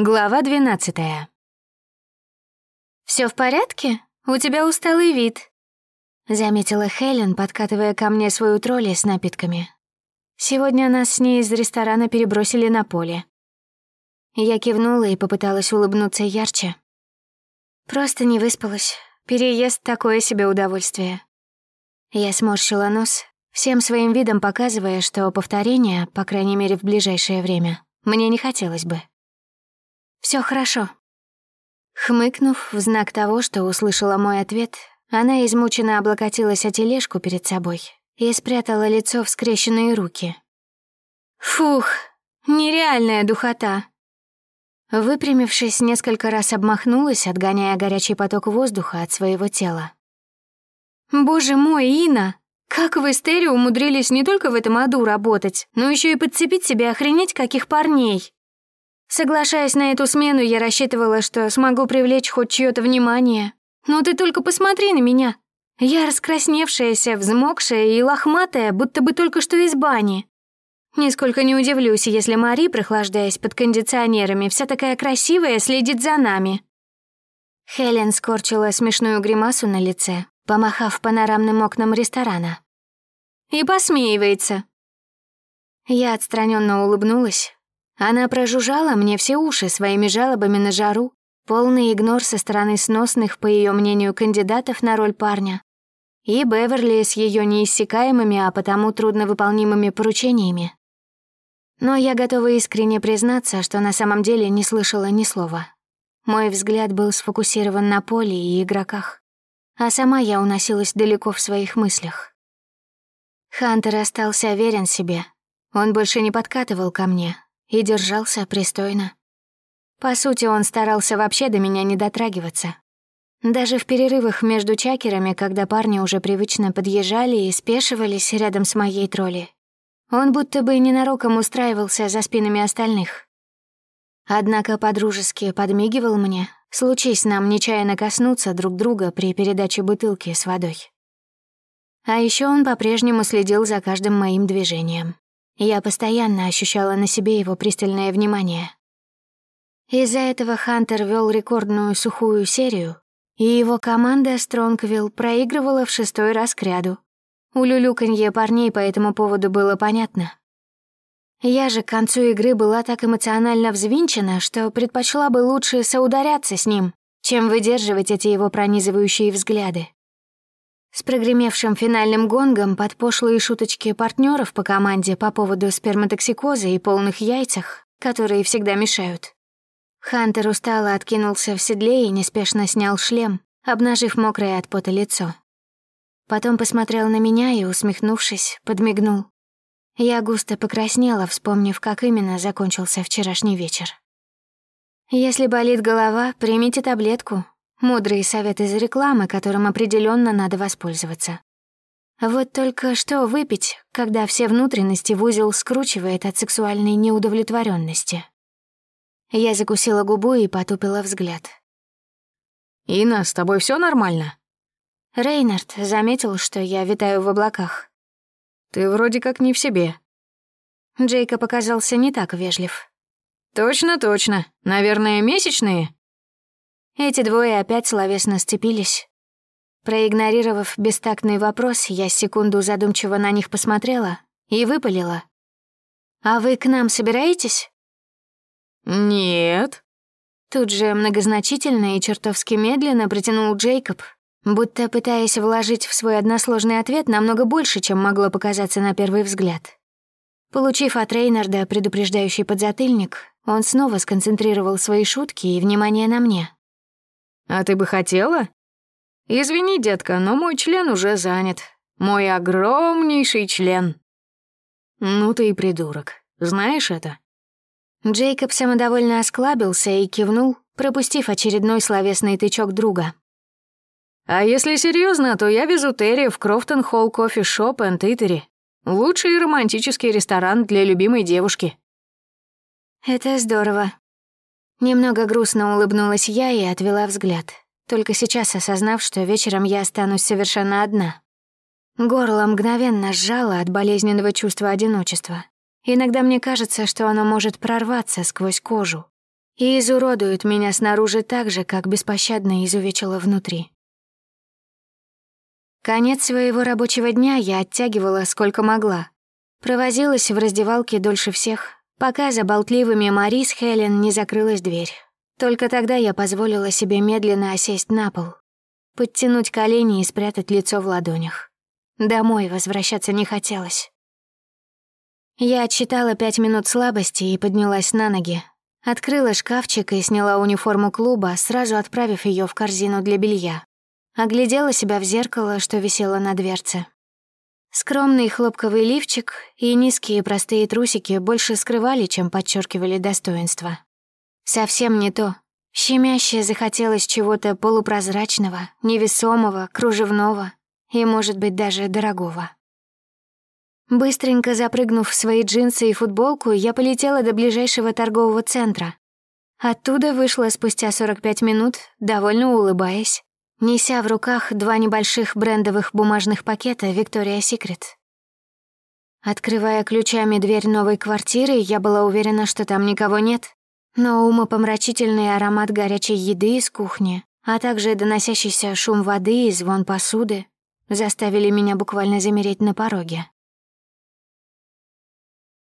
Глава двенадцатая. Все в порядке? У тебя усталый вид», — заметила Хелен, подкатывая ко мне свою тролли с напитками. Сегодня нас с ней из ресторана перебросили на поле. Я кивнула и попыталась улыбнуться ярче. Просто не выспалась. Переезд — такое себе удовольствие. Я сморщила нос, всем своим видом показывая, что повторения, по крайней мере в ближайшее время, мне не хотелось бы. Все хорошо». Хмыкнув в знак того, что услышала мой ответ, она измученно облокотилась о тележку перед собой и спрятала лицо в скрещенные руки. «Фух, нереальная духота!» Выпрямившись, несколько раз обмахнулась, отгоняя горячий поток воздуха от своего тела. «Боже мой, Ина! Как вы с умудрились не только в этом аду работать, но еще и подцепить себе охренеть каких парней!» Соглашаясь на эту смену, я рассчитывала, что смогу привлечь хоть чьё-то внимание. Но ты только посмотри на меня. Я раскрасневшаяся, взмокшая и лохматая, будто бы только что из бани. Нисколько не удивлюсь, если Мари, прохлаждаясь под кондиционерами, вся такая красивая, следит за нами. Хелен скорчила смешную гримасу на лице, помахав панорамным окнам ресторана. И посмеивается. Я отстраненно улыбнулась, она прожужжала мне все уши своими жалобами на жару, полный игнор со стороны сносных, по ее мнению, кандидатов на роль парня, и Беверли с ее неиссякаемыми, а потому трудновыполнимыми поручениями. Но я готова искренне признаться, что на самом деле не слышала ни слова. Мой взгляд был сфокусирован на поле и игроках, а сама я уносилась далеко в своих мыслях. Хантер остался верен себе. Он больше не подкатывал ко мне, и держался пристойно. По сути, он старался вообще до меня не дотрагиваться. Даже в перерывах между чакерами, когда парни уже привычно подъезжали и спешивались рядом с моей тролли, он будто бы ненароком устраивался за спинами остальных. Однако подружески подмигивал мне, случись нам нечаянно коснуться друг друга при передаче бутылки с водой. А еще он по-прежнему следил за каждым моим движением. Я постоянно ощущала на себе его пристальное внимание. Из-за этого Хантер вел рекордную сухую серию, и его команда Стронгвилл проигрывала в шестой раз к ряду. У люлюканье парней по этому поводу было понятно. Я же к концу игры была так эмоционально взвинчена, что предпочла бы лучше соударяться с ним, чем выдерживать эти его пронизывающие взгляды. С прогремевшим финальным гонгом под пошлые шуточки партнеров по команде по поводу сперматоксикоза и полных яйцах, которые всегда мешают. Хантер устало откинулся в седле и неспешно снял шлем, обнажив мокрое от пота лицо. Потом посмотрел на меня и, усмехнувшись, подмигнул. Я густо покраснела, вспомнив, как именно закончился вчерашний вечер. «Если болит голова, примите таблетку, Мудрые советы из рекламы, которым определенно надо воспользоваться. Вот только что выпить, когда все внутренности в узел скручивает от сексуальной неудовлетворенности. Я закусила губу и потупила взгляд. «Инна, с тобой все нормально?» Рейнард заметил, что я витаю в облаках. «Ты вроде как не в себе». Джейка показался не так вежлив. «Точно, точно. Наверное, месячные?» Эти двое опять словесно сцепились. Проигнорировав бестактный вопрос, я секунду задумчиво на них посмотрела и выпалила. «А вы к нам собираетесь?» «Нет». Тут же многозначительно и чертовски медленно протянул Джейкоб, будто пытаясь вложить в свой односложный ответ намного больше, чем могло показаться на первый взгляд. Получив от Рейнарда предупреждающий подзатыльник, он снова сконцентрировал свои шутки и внимание на мне. «А ты бы хотела?» «Извини, детка, но мой член уже занят. Мой огромнейший член». «Ну ты и придурок. Знаешь это?» Джейкоб самодовольно осклабился и кивнул, пропустив очередной словесный тычок друга. «А если серьезно, то я везу Терри в Crofton Hall Coffee Shop and Eatery. Лучший романтический ресторан для любимой девушки». «Это здорово. Немного грустно улыбнулась я и отвела взгляд, только сейчас осознав, что вечером я останусь совершенно одна. Горло мгновенно сжало от болезненного чувства одиночества. Иногда мне кажется, что оно может прорваться сквозь кожу. и изуродуют меня снаружи так же, как беспощадно изувечила внутри. Конец своего рабочего дня я оттягивала сколько могла. Провозилась в раздевалке дольше всех, пока за болтливыми Мари с Хелен не закрылась дверь. Только тогда я позволила себе медленно осесть на пол, подтянуть колени и спрятать лицо в ладонях. Домой возвращаться не хотелось. Я отсчитала пять минут слабости и поднялась на ноги. Открыла шкафчик и сняла униформу клуба, сразу отправив ее в корзину для белья. Оглядела себя в зеркало, что висело на дверце. Скромный хлопковый лифчик и низкие простые трусики больше скрывали, чем подчеркивали достоинство. Совсем не то. Щемяще захотелось чего-то полупрозрачного, невесомого, кружевного и, может быть, даже дорогого. Быстренько запрыгнув в свои джинсы и футболку, я полетела до ближайшего торгового центра. Оттуда вышла спустя 45 минут, довольно улыбаясь неся в руках два небольших брендовых бумажных пакета Victoria's Secret. Открывая ключами дверь новой квартиры, я была уверена, что там никого нет, но умопомрачительный аромат горячей еды из кухни, а также доносящийся шум воды и звон посуды заставили меня буквально замереть на пороге.